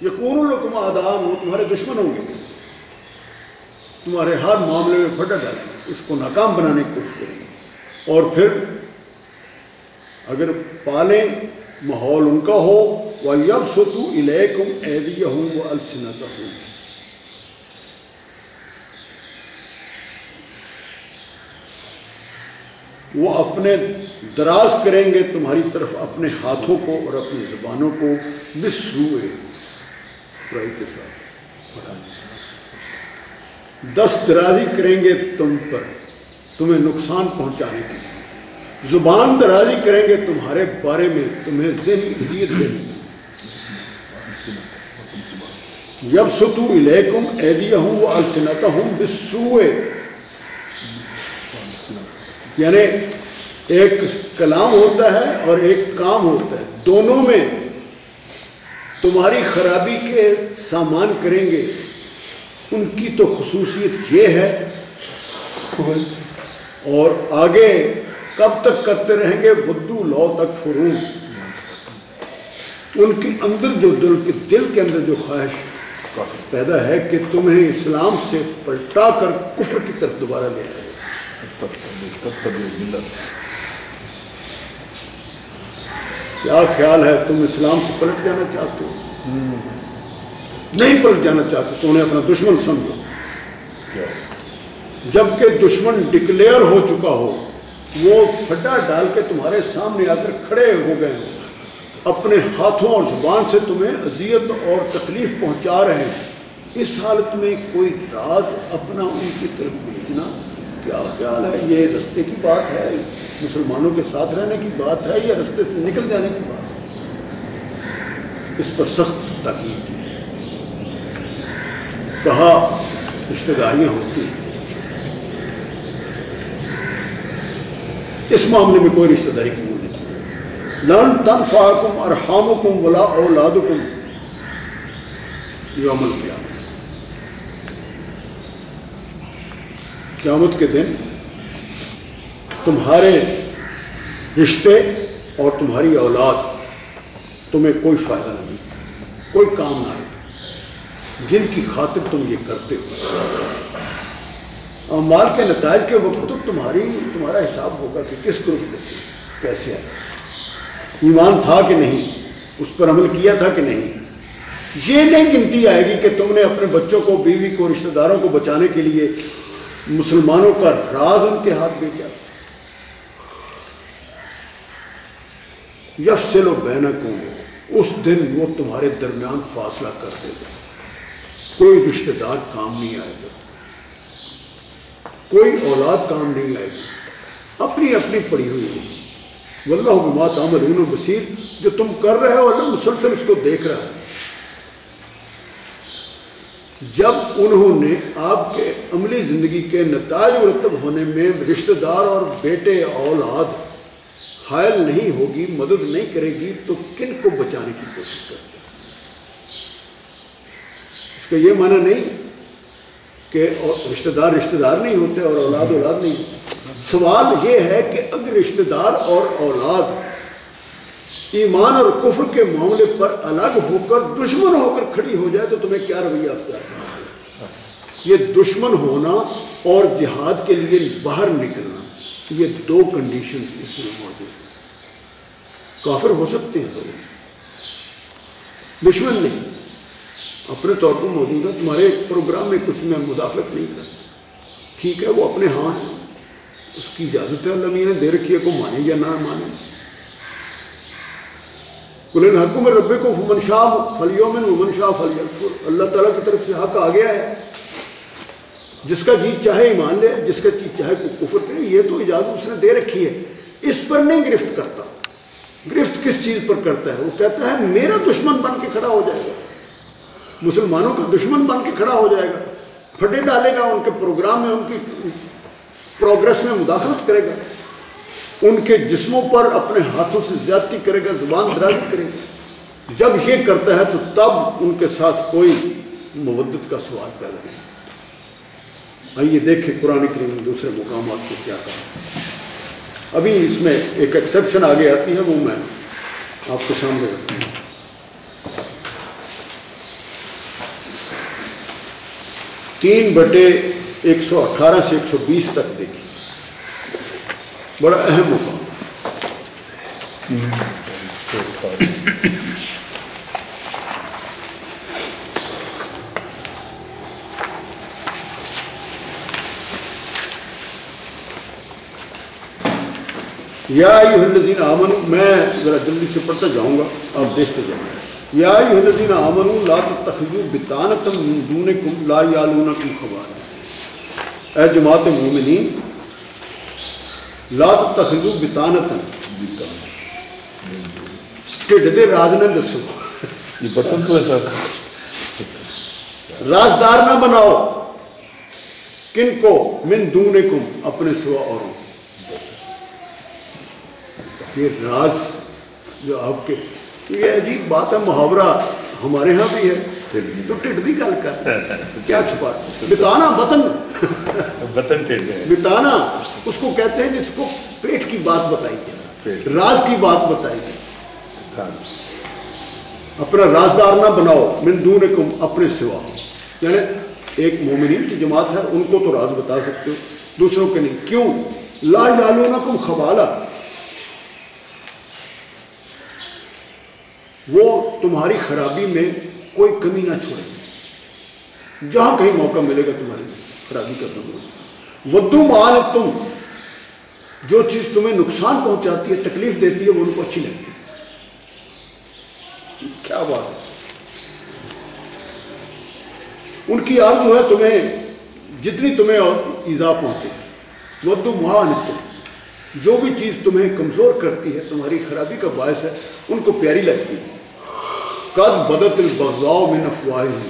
یہ کون لوگ آدام ہو، تمہارے دشمن ہوں گے۔ تمہارے ہر معاملے میں پھٹا ڈالیں گے اس کو ناکام بنانے کی کوشش کریں گے۔ اور پھر اگر پالیں، ماحول ان کا ہو وہ یب ستو الیکم ایدیہ ہوں وہ السنت ہوں وہ اپنے دراز کریں گے تمہاری طرف، اپنے ہاتھوں کو اور اپنی زبانوں کو۔ بسروئے برائی کے ساتھ دست درازی کریں گے تم پر تمہیں نقصان پہنچانے کے لیے۔ زبان درازی کریں گے تمہارے بارے میں، تمہیں ذہنی اذیت دینے کے لیے یب ستو الیکم ایدیہ ہوں وہ السنتا ہوں بسوئے یعنی ایک کلام ہوتا ہے اور ایک کام ہوتا ہے۔ دونوں میں تمہاری خرابی کے سامان کریں گے۔ ان کی تو خصوصیت یہ ہے۔ اور آگے کب تک کرتے رہیں گے؟ بدو لو تک فرون۔ ان کے اندر جو دل کے دل کے اندر جو خواہش پیدا ہے کہ تمہیں اسلام سے پلٹا کر کفر کی طرف دوبارہ لے آئے۔ کیا خیال ہے؟ تم اسلام سے پلٹ جانا چاہتے ہو؟ نہیں پلٹ جانا چاہتے، تو انہیں اپنا دشمن سمجھو۔ جبکہ دشمن ڈکلیئر ہو چکا ہو، وہ پھڈا ڈال کے تمہارے سامنے آ کر کھڑے ہو گئے ہوں۔ اپنے ہاتھوں اور زبان سے تمہیں اذیت اور تکلیف پہنچا رہے ہیں۔ اس حالت میں کوئی راز اپنا ان کی طرف بھیجنا کیا خیال ہے؟ یہ رستے کی بات ہے، مسلمانوں کے ساتھ رہنے کی بات ہے یا رستے سے نکل جانے کی بات ہے؟ اس پر سخت تاکید کی کہا رشتے داریاں ہوتی ہیں؟ اس معاملے میں کوئی رشتہ داری قبول نہیں لن تنفعکم ارحامکم ولا اولادکم یوم القیامہ قیامت کے دن تمہارے رشتے اور تمہاری اولاد تمہیں کوئی فائدہ نہیں، کوئی کام نہ آئے۔ جن کی خاطر تم یہ کرتے ہو۔ مال کے نتائج کے وقت تو تمہاری، تمہارا حساب ہوگا کہ کس گروپ میں تھے، کیسے آئے۔ ایمان تھا کہ نہیں، اس پر عمل کیا تھا کہ نہیں۔ یہ نہیں گنتی آئے گی کہ تم نے اپنے بچوں کو، بیوی کو، رشتہ داروں کو بچانے کے لیے مسلمانوں کا راز ان کے ہاتھ بیچا۔ یف سے لو بینکوں اس دن وہ تمہارے درمیان فاصلہ کر دے گا۔ کوئی رشتہ دار کام نہیں آئے گا۔ کوئی اولاد کام نہیں آئے گی۔ اپنی اپنی پڑی ہوئی ہوگی واللہ بما تعملون بصیر۔ جو تم کر رہے ہو، اللہ مسلسل اس کو دیکھ رہا ہے۔ جب انہوں نے آپ کے عملی زندگی کے نتائج مرتب ہونے میں رشتہ دار اور بیٹے اولاد حائل نہیں ہوگی، مدد نہیں کرے گی، تو کن کو بچانے کی کوشش کرتے ہیں؟ اس کا یہ معنی نہیں کہ رشتہ دار رشتہ دار نہیں ہوتے اور اولاد اولاد نہیں ہوتے سوال یہ ہے کہ اگر رشتہ دار اور اولاد ایمان اور کفر کے معاملے پر الگ ہو کر دشمن ہو کر کھڑی ہو جائے تو تمہیں کیا رویہ اختیار کرنا یہ دشمن ہونا اور جہاد کے لیے باہر نکلنا، یہ دو کنڈیشنز اس میں موجود ہیں۔ کافر ہو سکتے ہیں لوگ دشمن نہیں۔ اپنے طور پر موجود ہے تمہارے پروگرام میں کچھ میں مداخلت نہیں کرتا ٹھیک ہے، وہ اپنے ہاں ہے اس کی اجازت ہے، اللہ نے دے رکھی ہے کو مانے یا نہ مانے۔ کل حکم ربے کو فمن شاہ فلیوں میں ومن شاہ فلی اللہ تعالیٰ کی طرف سے حق آ گیا ہے۔ جس کا جی چاہے ایمان لے، جس کا جی چاہے کو کفر کرے، یہ تو اجازت اس نے دے رکھی ہے۔ اس پر نہیں گرفت کرتا۔ گرفت کس چیز پر کرتا ہے؟ وہ کہتا ہے میرا دشمن بن کے کھڑا ہو جائے گا۔ مسلمانوں کا دشمن بن کے کھڑا ہو جائے گا۔ پھٹے ڈالے گا، ان کے پروگرام میں، ان کی پروگرس میں مداخلت کرے گا۔ ان کے جسموں پر اپنے ہاتھوں سے زیادتی کرے گا، زبان درازی کرے گا۔ جب یہ کرتا ہے تو تب ان کے ساتھ کوئی مودت کا سوال پیدا نہیں آئیے دیکھیں قرآن کریم دوسرے مقامات کو کیا کہا۔ ابھی اس میں ایک ایکسیپشن آگے آتی ہے، وہ میں آپ کے سامنے رکھتا ہوں۔ تین بٹے ایک سو اٹھارہ سے ایک سو بیس تک دیکھیں۔ بڑا اہم مقام یا الذین آمنو میں ذرا جلدی سے پڑھتا جاؤں گا، آپ دیکھتے جائیں۔ گے یا الذین آمنو لا تتخذوا بطانتا من دونکم لا یالونکم خبالا اے جماعت مومنین لا تتخذوا بطانتا ٹھڈ دے راز نہ دسو. یہ برتن تو ایسا رازدار نہ بناؤ. کن کو؟ من دونکم اپنے سوا اوروں یہ راز جو آپ کے یہ عجیب بات ہے محاورہ ہمارے ہاں بھی ہے۔ تو ٹھڈ دی گل کر۔ کیا چھپا؟ بتانا وطن۔ برتن ٹیٹ گئے بتانا اس کو کہتے ہیں جس کو پیٹ کی بات بتائی پیٹ۔ راز کی بات بتائی ہاں اپنا رازدار نہ بناؤ من دونکم اپنے سوا۔ یعنی ایک مومنین کی جماعت ہے ان کو تو راز بتا سکتے ہو دوسروں کے نہیں۔ کیوں؟ لا یالونکم خبالا۔ وہ تمہاری خرابی میں کوئی کمی نہ چھوڑے۔ جہاں کہیں موقع ملے گا تمہاری خرابی کا درست ودو مان تم جو چیز تمہیں نقصان پہنچاتی ہے، تکلیف دیتی ہے، وہ ان کو اچھی لگتی ہے۔ کیا بات ہے؟ ان کی آرزو ہے، تمہیں جتنی تمہیں ایزا پہنچے۔ ودو مان تم جو بھی چیز تمہیں کمزور کرتی ہے، تمہاری خرابی کا باعث ہے، ان کو پیاری لگتی ہے۔ قد بدت البغضاء من افواہہم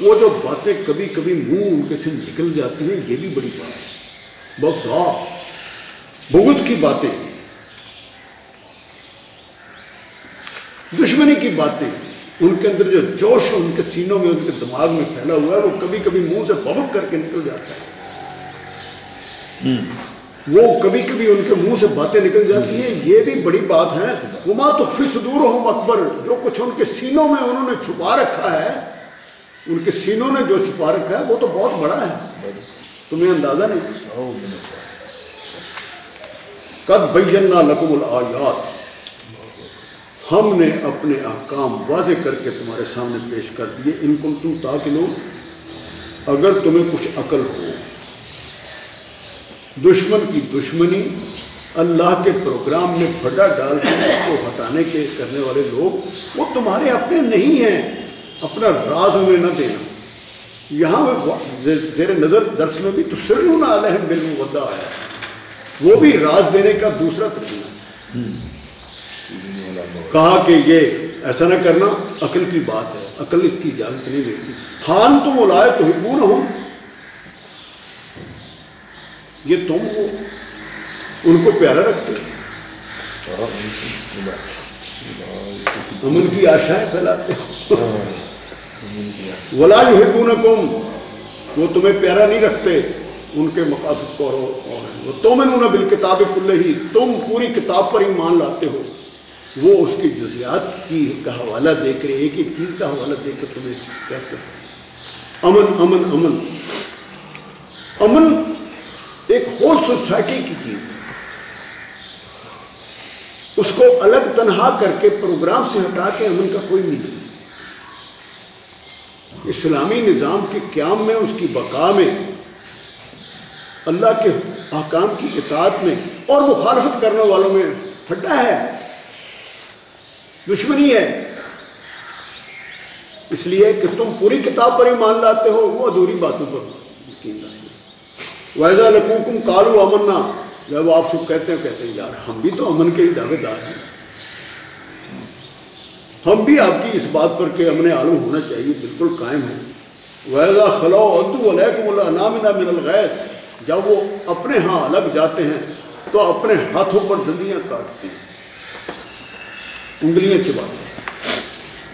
وہ جو باتیں کبھی کبھی منہ ان کے سے نکل جاتی ہیں، یہ بھی بڑی بات ہے۔ بغضاء، بغض کی باتیں۔ دشمنی کی باتیں۔ ان کے اندر جو جوش، ان کے سینوں میں، ان کے دماغ میں پھیلا ہوا ہے، وہ کبھی کبھی منہ سے ببک کر کے نکل جاتا ہے۔ وہ کبھی کبھی ان کے منہ سے باتیں نکل جاتی ہیں۔ یہ بھی بڑی بات ہے۔ وما تخفی صدورہم اکبر، جو کچھ ان کے سینوں میں انہوں نے چھپا رکھا ہے، ان کے سینوں نے جو چھپا رکھا ہے، وہ تو بہت بڑا ہے۔ تمہیں اندازہ نہیں۔ قد بینا لکم الآیات۔ ہم نے اپنے احکام واضح کر کے تمہارے سامنے پیش کر دیے۔ ان کن تم تاکہ اگر تمہیں کچھ عقل ہو دشمن کی دشمنی اللہ کے پروگرام میں پھڈا ڈال کے اس کو ہٹانے کے کرنے والے لوگ، وہ تمہارے اپنے نہیں ہیں، اپنا راز انہیں نہ دینا۔ یہاں زیر نظر درس میں بھی تو سرون علیہم بالمودہ آیا وہ بھی راز دینے کا دوسرا ترجمہ ہے کہا کہ یہ ایسا نہ کرنا، عقل کی بات ہے، عقل اس کی اجازت نہیں دیتی۔ ہان تم اولائے تو ہبون ہو یہ تم ہو ان کو پیارا رکھتے ہو۔ امن کی آشائیں پھیلاتے ہو۔ ولا یحبونکم وہ تمہیں پیارا نہیں رکھتے۔ ان کے مقاصد کو اور تم انہوں بالکتاب کل ہی تم پوری کتاب پر ایمان لاتے ہو۔ وہ اس کی جزیات کی کا حوالہ دے کر ایک ایک چیز کا حوالہ دے کر تمہیں کہتے ہیں امن امن امن۔ امن ایک ہول سوسائٹی کی چیز ہے۔ اس کو الگ تنہا کر کے پروگرام سے ہٹا کے امن کا کوئی نہیں۔ اسلامی نظام کے قیام میں، اس کی بقا میں، اللہ کے احکام کی اطاعت میں اور مخالفت کرنے والوں میں ہٹا ہے۔ دشمنی ہے۔ اس لیے کہ تم پوری کتاب پر ایمان لاتے ہو، وہ ادھوری باتوں پر یقین لاتے ویزا لکوکم کالو امنا جب آپ سب کہتے ہیں کہتے ہیں، یار ہم بھی تو امن کے ہی دعوے دار ہیں۔ ہم بھی آپ کی اس بات پر کہ امن عالم ہونا چاہیے، بالکل قائم ہے ویزا خلو ادو علیکم الانامنا من الغیث جب وہ اپنے ہاں الگ جاتے ہیں، تو اپنے ہاتھوں پر دندیاں کاٹتے ہیں۔ انگلیاں چباتے ہیں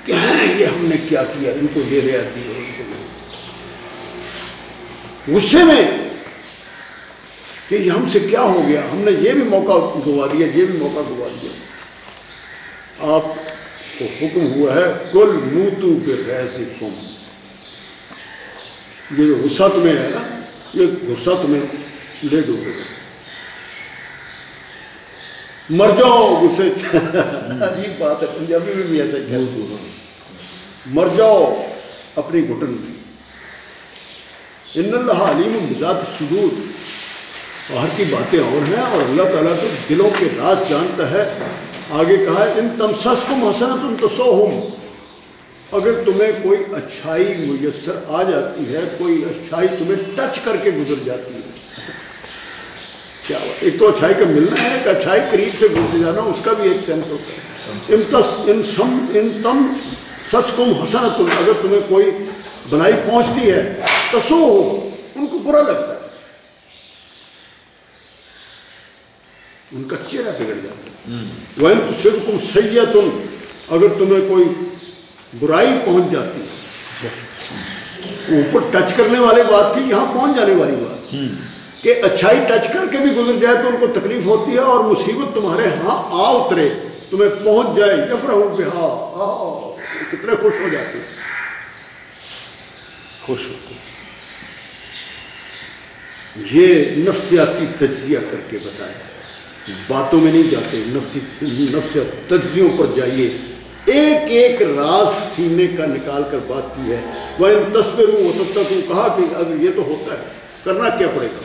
کہ ہیں، یہ ہم نے کیا کیا؟ ان کو یہ رعایت دی ان کو غصے میں کہ یہ ہم سے کیا ہو گیا؟ ہم نے یہ بھی موقع گوا دیا یہ بھی موقع گوا دیا۔ آپ کو حکم ہوا ہے کل موتو پہ کم یہ جو غصہ تمہیں ہے نا یہ غصہ تمہیں لے ڈوبے۔ گا مر جاؤ غصے عجیب بات ہے پنجابی میں بھی ایسا ہیں۔ مر جاؤ اپنی گھٹن میں۔ ان اللہ علیم بذات صدور باہر کی باتیں اور ہیں اور اللہ تعالیٰ تو دلوں کے راز جانتا ہے۔ آگے کہا ہے، ان تمسس کو محسن تم تو سو ہوں اگر تمہیں کوئی اچھائی میسر آ جاتی ہے، کوئی اچھائی تمہیں ٹچ کر کے گزر جاتی ہے۔ کیا ایک تو اچھائی کا ملنا ہے، ایک اچھائی قریب سے گزر جانا، اس کا بھی ایک سینس ہوتا ہے۔ ان ان سم، ان تم سس کم حسنت اگر تمہیں کوئی بلائی پہنچتی ہے تو سو ہو ان کو برا لگتا ہے۔ ان کا چہرہ بگڑ جاتا ہے۔ وہ تو صرف تم سید اگر تمہیں کوئی برائی پہنچ جاتی ہے اوپر ٹچ کرنے والی بات تھی یہاں پہنچ جانے والی بات کہ اچھائی ٹچ کر کے بھی گزر جائے تو ان کو تکلیف ہوتی ہے اور مصیبت تمہارے ہاں آ اترے تمہیں پہنچ جائے یفرح بہا آ کتنے خوش ہو جاتے ہیں۔ خوش ہوتے یہ نفسیاتی تجزیہ کر کے بتایا۔ باتوں میں نہیں جاتے، نفسی، نفسیات، تجزیوں پر جائیے۔ ایک ایک راز سینے کا نکال کر بات کی ہے۔ وہ ان تصویروں وہ تب تک کہا کہ اگر یہ تو ہوتا ہے، کرنا کیا پڑے گا؟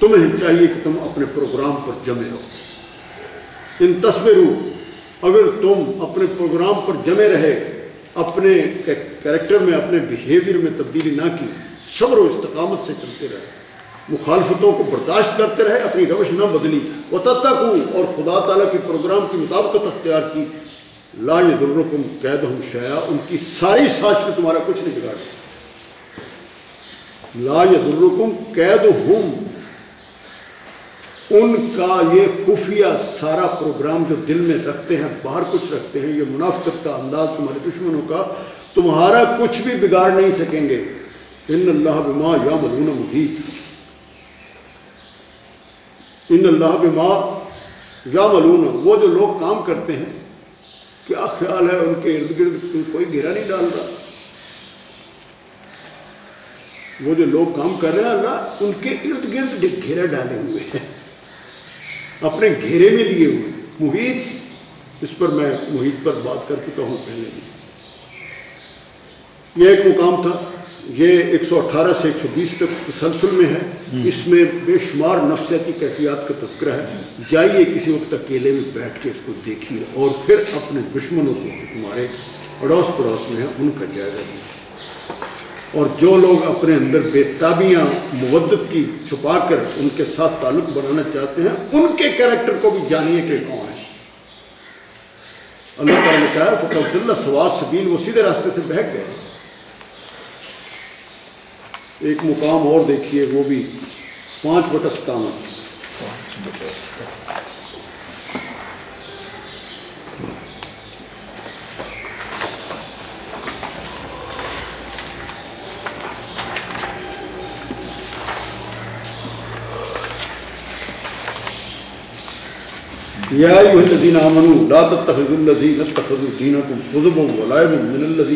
تمہیں چاہیے کہ تم اپنے پروگرام پر جمے رہو۔ ان تصویروں اگر تم اپنے پروگرام پر جمے رہے، اپنے کریکٹر میں، اپنے بیہیویئر میں تبدیلی نہ کی، صبر و استقامت سے چلتے رہے مخالفتوں کو برداشت کرتے رہے، اپنی روش نہ بدلی۔ وہ تب تک اور خدا تعالیٰ کے پروگرام کی مطابقت اختیار کی۔ لا یدرکم قید ہم شیا ان کی ساری سازشیں تمہارا کچھ نہیں بگاڑ سکتی۔ لا یدرکم قید ہم ان کا یہ خفیہ سارا پروگرام جو دل میں رکھتے ہیں، باہر کچھ رکھتے ہیں، یہ منافقت کا انداز تمہارے دشمنوں کا، تمہارا کچھ بھی بگاڑ نہیں سکیں گے۔ ان اللہ بما یا ملون محیط ان اللہ بما یا ملون وہ جو لوگ کام کرتے ہیں، کیا خیال ہے ان کے ارد گرد کوئی گھیرا نہیں ڈال رہا؟ وہ جو لوگ کام کر رہے ہیں اللہ، ان کے ارد گرد گھیرا ڈالے ہوئے ہیں، اپنے گھیرے میں لیے ہوئے محیط، اس پر میں محیط پر بات کر چکا ہوں پہلے بھی۔ یہ ایک مقام تھا۔ یہ ایک سو اٹھارہ سے ایک سو بیس تک تسلسل میں ہے۔ اس میں بے شمار نفسیاتی کیفیات کا تذکرہ ہے۔ جائیے کسی وقت اکیلے میں بیٹھ کے اس کو دیکھیے اور پھر اپنے دشمنوں کو تمہارے اڑوس پڑوس میں ہیں ان کا جائزہ لیجیے اور جو لوگ اپنے اندر بے تابیاں مودت کی چھپا کر ان کے ساتھ تعلق بنانا چاہتے ہیں ان کے کریکٹر کو بھی جانیے کہ کون ہے۔ اللہ تعالیٰ نے کہا فتح اللہ سواز سبیل وہ سیدھے راستے سے بہک گئے۔ ایک مقام اور دیکھیے، وہ بھی پانچ بٹا ستاون يا أيها الذين آمنوا لا تتخذوا اتخذوا ولعبا من من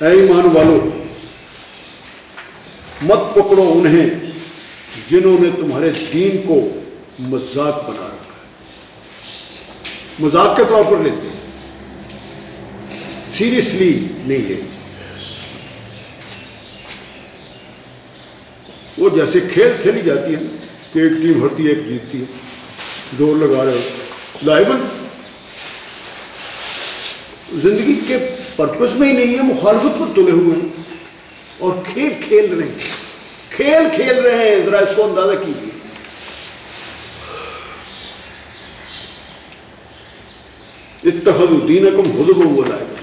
اے ایمان والو، مت پکڑو انہیں جنہوں نے تمہارے دین کو مذاق بنا رکھا ہے۔ مذاق کے طور پر لیتے ہیں۔ سیریسلی نہیں لیتے۔ وہ جیسے کھیل کھیلی جاتی ہے کہ ایک ٹیم ہرتی ہے، ایک جیتتی ہے۔ زور لگا رہے ہو۔ لائبل زندگی کے پرپس میں ہی نہیں ہے، مخالفت پر تلے ہوئے ہیں اور کھیل کھیل رہے ہیں۔ کھیل کھیل رہے ہیں، ذرا اس کو اندازہ کیجیے۔ اتخذ دینکم حزب و لائبل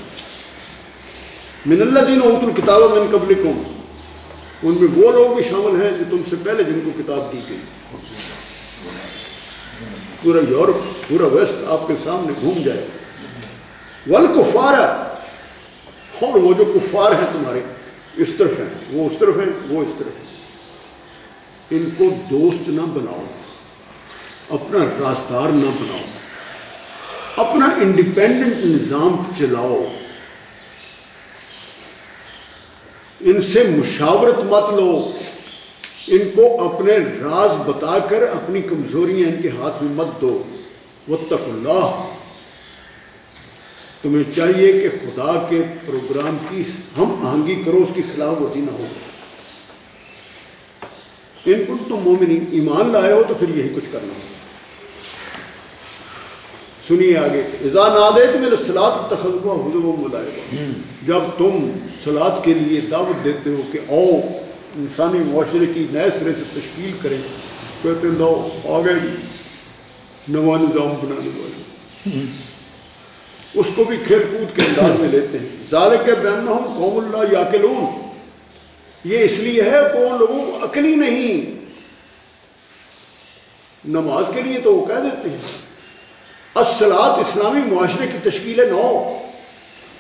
من اللہ دین اوت الکتاب من قبلکم۔ ان میں وہ لوگ بھی شامل ہیں جو تم سے پہلے جن کو کتاب دی گئی۔ پورا یورپ، پورا ویسٹ آپ کے سامنے گھوم جائے۔ ول کفار اور وہ جو کفار ہیں تمہارے، اس طرف ہیں، وہ اس طرف ہیں، وہ اس طرف ہیں۔ ان کو دوست نہ بناؤ، اپنا رازدار نہ بناؤ، اپنا انڈیپینڈنٹ نظام چلاؤ۔ ان سے مشاورت مت لو۔ ان کو اپنے راز بتا کر اپنی کمزوریاں ان کے ہاتھ میں مت دو۔ وطق اللہ تمہیں چاہیے کہ خدا کے پروگرام کی ہم آہنگی کرو، اس کی خلاف ورزی نہ ہو۔ ان کو تم مومنی ایمان لائے ہو تو پھر یہی کچھ کرنا۔ ہوگا سنیے آگے ازا نادے تو میرے سلاد تخلبہ حضو ملائے جب تم سلاد کے لیے دعوت دیتے ہو کہ آؤ، انسانی معاشرے کی نئے سرے سے تشکیل کریں، کہتے ہیں لو آ گئے جی نواں نظام بنانے والے۔ اس کو بھی کھیل کود کے انداز میں لیتے ہیں۔ ظال کے بین ہم قوم اللہ یا یہ اس لیے ہے کہ ان لوگوں کو عقلی نہیں۔ نماز کے لیے تو وہ کہہ دیتے ہیں۔ اصلاط اسلامی معاشرے کی تشکیل نو،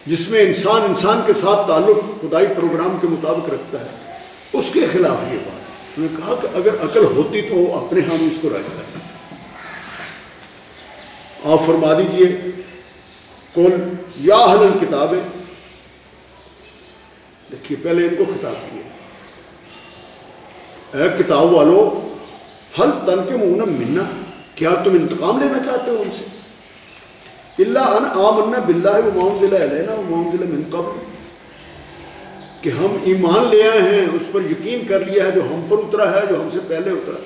جس میں انسان انسان کے ساتھ تعلق خدائی پروگرام کے مطابق رکھتا ہے۔ اس کے خلاف یہ بات۔ انہوں نے کہا کہ اگر عقل ہوتی تو وہ اپنے ہاں اس کو رائے کرتا۔ آپ فرما دیجیے کون؟ یا حل کتابیں دیکھیے، پہلے ان کو خطاب کیا اے کتاب والو حل تن کے منہ منا؟ کیا تم انتقام لینا چاہتے ہو ان سے؟ اللہ ان آمنا باللہ و معامزلہ علینا و معامزلہ من قبل۔ کہ ہم ایمان لے آئے ہیں، اس پر یقین کر لیا ہے، جو ہم پر اترا ہے، جو ہم سے پہلے اترا۔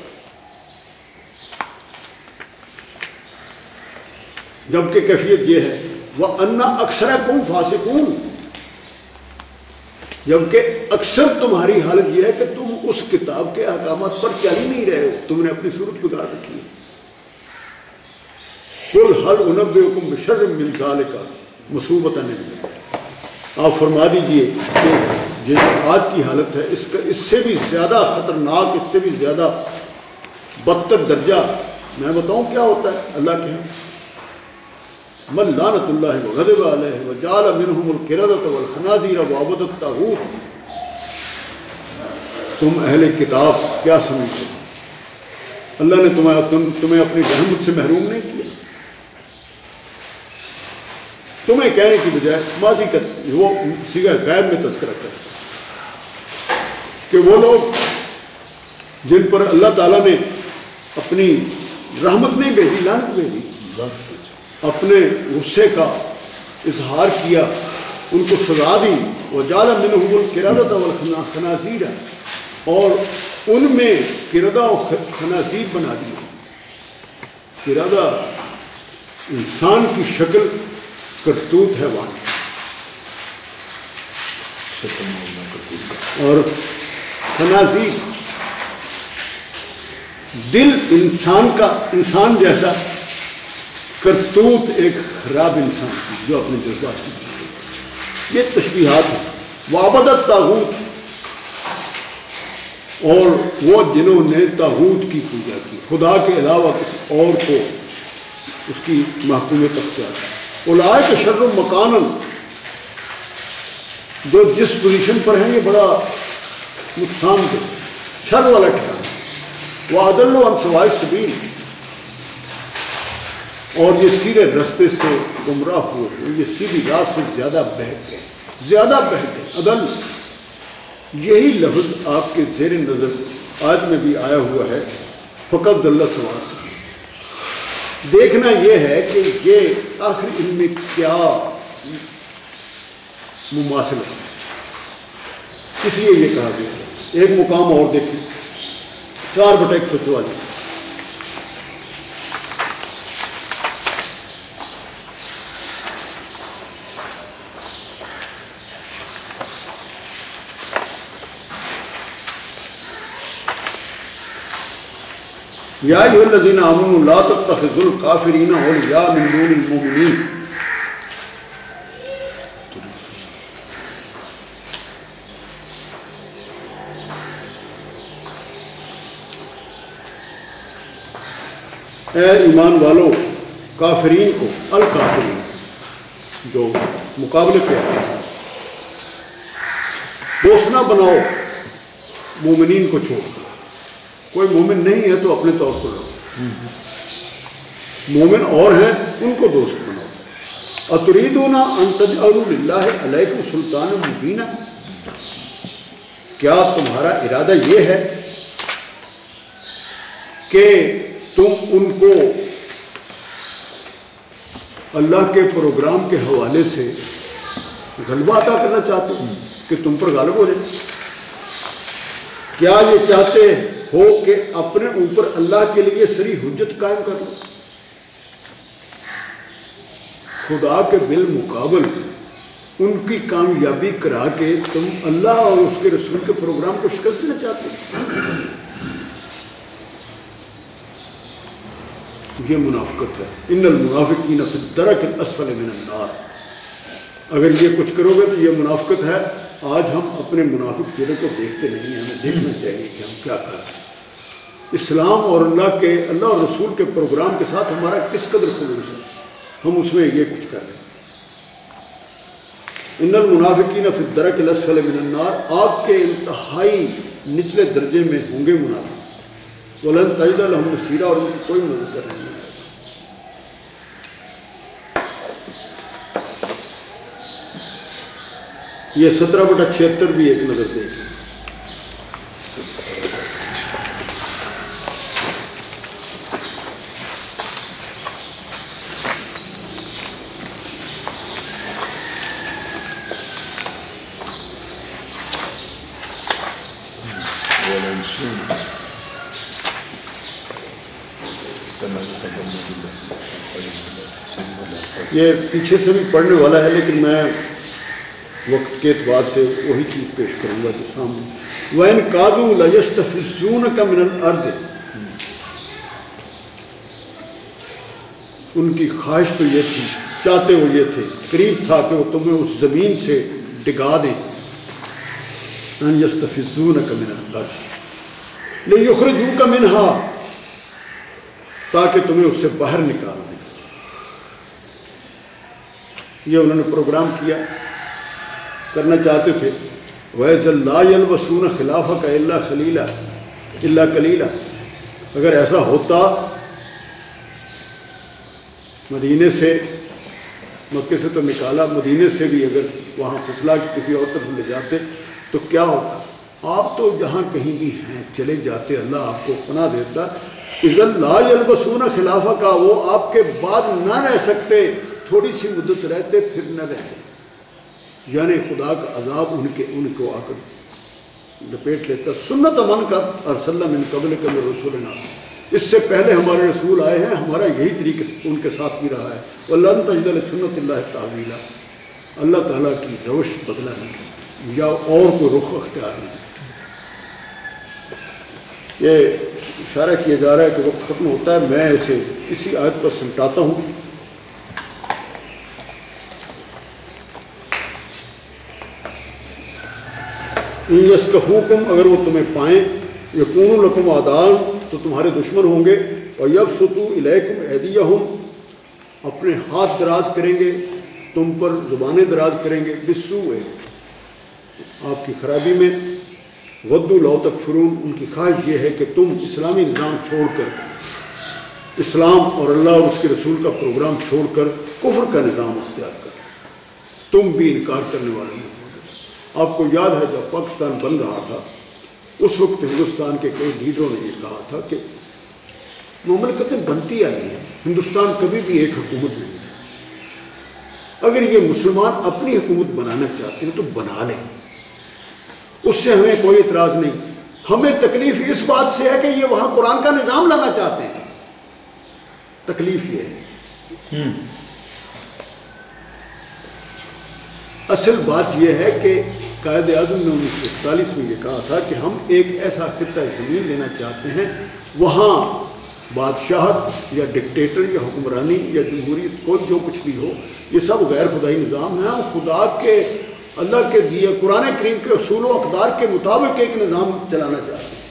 جبکہ کیفیت یہ ہے وہ انا اکثر کم فاسقون۔ جبکہ اکثر تمہاری حالت یہ ہے کہ تم اس کتاب کے احکامات پر چل ہی نہیں رہے ہو۔ تم نے اپنی صورت بگاڑ رکھی ہے۔ کل ہر انب حکم بشر منظال کا مصوبت آپ فرما دیجیے کہ یہ آج کی حالت ہے، اس کا اس سے بھی زیادہ خطرناک، اس سے بھی زیادہ بدتر درجہ، میں بتاؤں کیا ہوتا ہے؟ اللہ کے ہاں۔ من لعنت اللہ وغضب علیہ وجعل منهم القردۃ والخنازیر وعبد الطاغوت۔ تم اہل کتاب کیا سمجھتے اللہ نے تمہیں تمہیں اپنی رحمت سے محروم نہیں کیا؟ تمہیں کہنے کی بجائے ماضی کا وہ سیگا غیر میں تذکرہ کرتا کہ وہ لوگ جن پر اللہ تعالیٰ نے اپنی رحمت نہیں بھیجی لانت بھیجی۔ اپنے غصے کا اظہار کیا، ان کو سزا دی۔ وہ زیادہ من حکم کرادہ تھا خنازیر ہے اور ان میں کردہ و خنازیر بنا دیا کرادہ انسان کی شکل کرتوت ہے وہاں اور خنازی دل انسان کا انسان جیسا کرتوت ایک خراب انسان کی جو اپنے جذبات کی یہ تشبیہات ہیں وابدت تاغوت اور وہ جنہوں نے تاغوت کی پوجا کی خدا کے علاوہ کسی اور کو اس کی محکومت اختیار کی اولائے شر مکان جو جس پوزیشن پر ہیں یہ بڑا نقصان دہ شر والا ٹھکانا وہ عدل و سوائے سبیل اور یہ سیدھے رستے سے گمراہ ہوئے یہ سیدھی راہ سے زیادہ بہ گئے زیادہ بہ گئے عدل یہی لفظ آپ کے زیر نظر آج میں بھی آیا ہوا ہے، فقط اللہ سوال سے۔ دیکھنا یہ ہے کہ یہ آخر ان میں کیا مماثل ہے۔ اس لیے یہ کہا گیا ایک مقام اور دیکھیں۔ چار بٹا ایک سو چوالیس یا ایو الذین آمنوا لا تتخذوا الکافرین اولیاء من دون المؤمنین۔ اے ایمان والو، کافرین کو، الکافرین، جو مقابلے پہ دوست نہ بناؤ، مومنین کو چھوڑ کر کوئی مومن نہیں ہے تو اپنے طور پر رہو مومن اور ہیں، ان کو دوست بناؤ۔ اتریدونا ان تجعلوا للہ علیکم سلطان مبینہ کیا تمہارا ارادہ یہ ہے کہ تم ان کو اللہ کے پروگرام کے حوالے سے غلبہ عطا کرنا چاہتے ہو؟ کہ تم پر غالب ہو جائے۔ کیا یہ چاہتے ہو کہ اپنے اوپر اللہ کے لیے سری حجت قائم کر لو خدا کے بالمقابل ان کی کامیابی کرا کے تم اللہ اور اس کے رسول کے پروگرام کو شکست دینا چاہتے ہو۔ یہ منافقت ہے۔ ان المنافقین فی الدرک الاسفل من النار۔ اگر یہ کچھ کرو گے تو یہ منافقت ہے۔ آج ہم اپنے منافق چہرے کو دیکھتے نہیں ہیں، ہمیں دیکھنا چاہیے کہ ہم کیا کر رہے ہیں۔ اسلام اور اللہ کے اللہ اور رسول کے پروگرام کے ساتھ ہمارا کس قدر خلوص ہے؟ ہم اس میں یہ کچھ کر رہے ہیں۔ ان المنافقین فی الدرک الاسفل من النار آگ کے انتہائی نچلے درجے میں ہوں گے منافق۔ ولن تجد لهم نصیرا اور ان کی کوئی مدد کر نہیں۔ ہے یہ سترہ بٹا چھہتر بھی ایک نظر دے یہ پیچھے سے بھی پڑھنے والا ہے، لیکن میں وقت کے اعتبار سے وہی چیز پیش کروں گا جو سامنے۔ وَإِن قَادُوا لَيَسْتَفِزُّونَكَ مِنَ الْأَرْضِ۔ ان کی خواہش تو یہ تھی، چاہتے وہ یہ تھے، قریب تھا کہ وہ تمہیں اس زمین سے ڈگا دیں۔ ان یستفزونک من الارض لیخرجوک منہا تاکہ تمہیں اس سے باہر نکال دیں۔ یہ انہوں نے پروگرام کیا، کرنا چاہتے تھے۔ ویز اللہ الوسون خلاف کا اللہ خلیلہ اللہ کلیلہ اگر ایسا ہوتا مدینے سے، مکے سے تو نکالا، مدینے سے بھی اگر وہاں فصلہ کسی اور طرف لے جاتے، تو کیا ہوتا؟ آپ تو جہاں کہیں بھی ہیں، چلے جاتے، اللہ آپ کو پناہ دیتا۔ عز اللہ البسون خلافہ کا وہ آپ کے بعد نہ رہ سکتے۔ تھوڑی سی مدت رہتے پھر نہ رہتے۔ یعنی خدا کا عذاب ان کے ان کو آ کر لپیٹ لیتا۔ سنت امن کا اور سلم ان قبل کے رسول نہ اس سے پہلے ہمارے رسول آئے ہیں، ہمارا یہی طریقے سے ان کے ساتھ بھی رہا ہے۔ اللہ تجد سنت اللہ تعویلہ اللہ تعالیٰ کی روش بدلا نہیں یا اور کوئی رخ اختیار نہیں یہ اشارہ کیا جا رہا ہے کہ وقت ختم ہوتا ہے۔ میں اسے اسی آیت پر سمٹاتا ہوں۔ یس کا حکم اگر وہ تمہیں پائیں، یقون القم آدان تو تمہارے دشمن ہوں گے۔ اور یب ستو الیکم عیدیہ اپنے ہاتھ دراز کریں گے، تم پر زبانیں دراز کریں گے۔ بسو ہے آپ کی خرابی میں۔ ودو لو تک فرون ان کی خواہش یہ ہے کہ تم اسلامی نظام چھوڑ کر، اسلام اور اللہ اور اس کے رسول کا پروگرام چھوڑ کر کفر کا نظام اختیار کر۔ تم بھی انکار کرنے والے نہیں ہوگے آپ کو یاد ہے جب پاکستان بن رہا تھا، اس وقت ہندوستان کے کئی لیڈروں نے یہ کہا تھا کہ مملکتیں بنتی آئی ہیں، ہندوستان کبھی بھی ایک حکومت نہیں ہے۔ اگر یہ مسلمان اپنی حکومت بنانا چاہتے ہیں تو بنا لیں۔ اس سے ہمیں کوئی اعتراض نہیں۔ ہمیں تکلیف اس بات سے ہے کہ یہ وہاں قرآن کا نظام لانا چاہتے ہیں۔ تکلیف یہ ہے۔ اصل بات یہ ہے کہ قائد اعظم نے انیس سو اکتالیس میں یہ کہا تھا کہ ہم ایک ایسا خطہ زمین لینا چاہتے ہیں، وہاں بادشاہت یا ڈکٹیٹر یا حکمرانی یا جمہوریت کوئی جو کچھ بھی ہو، یہ سب غیر خدائی نظام ہیں۔ ہم خدا کے، اللہ کے دیے قرآن کریم کے اصول و اقدار کے مطابق ایک نظام چلانا چاہتے ہیں۔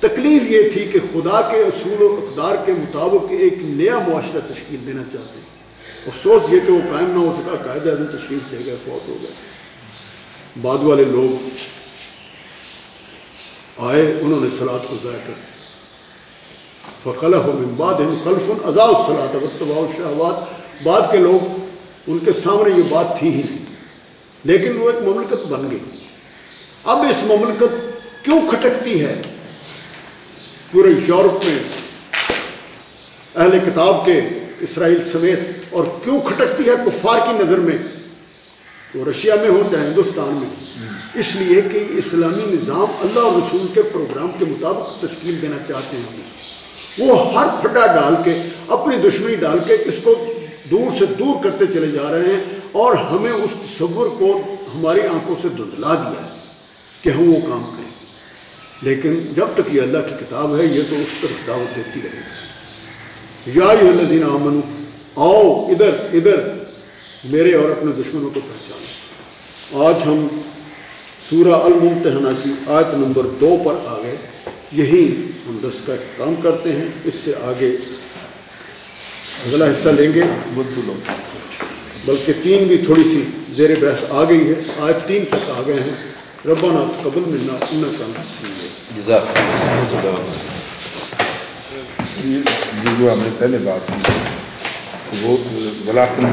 تکلیف یہ تھی کہ خدا کے اصول و اقدار کے مطابق ایک نیا معاشرہ تشکیل دینا چاہتے ہیں۔ افسوس یہ کہ وہ قائم نہ ہو سکا، قائد اعظم تشریف دے گئے، فوت ہو گئے۔ بعد والے لوگ آئے، انہوں نے سلاد کو ضائع کر فخلف من بعد خلف ازا الصلاۃ وتبع الشہوات بعد کے لوگ، ان کے سامنے یہ بات تھی ہی نہیں۔ لیکن وہ ایک مملکت بن گئی۔ اب اس مملکت کیوں کھٹکتی ہے؟ پورے یورپ میں اہل کتاب کے اسرائیل سمیت اور کیوں کھٹکتی ہے کفار کی نظر میں؟ وہ رشیا میں ہو چاہے ہندوستان میں۔ اس لیے کہ اسلامی نظام اللہ رسول کے پروگرام کے مطابق تشکیل دینا چاہتے ہیں۔ ہم اس کو۔ وہ ہر پھڈا ڈال کے، اپنی دشمنی ڈال کے اس کو دور سے دور کرتے چلے جا رہے ہیں اور ہمیں اس تصور کو ہماری آنکھوں سے دھندلا دیا ہے کہ ہم وہ کام کریں۔ لیکن جب تک یہ اللہ کی کتاب ہے، یہ تو اس طرف دعوت دیتی رہے گی۔ یا الذین آمنو، آؤ ادھر ادھر، میرے اور اپنے دشمنوں کو پہچانو آج ہم سورہ الممتحنہ کی آیت نمبر دو پر آ گئے۔ یہی ہم دس کا کام کرتے ہیں۔ اس سے آگے اگلا حصہ لیں گے۔ بدلو بلکہ تین بھی تھوڑی سی زیر بحث آ گئی ہے۔ آج تین تک آ گئے ہیں۔ ربنا قبل ملنا ان کا نصیب جزاک اللہ یہ جو ہم نے پہلے بات کی وہ ولاکن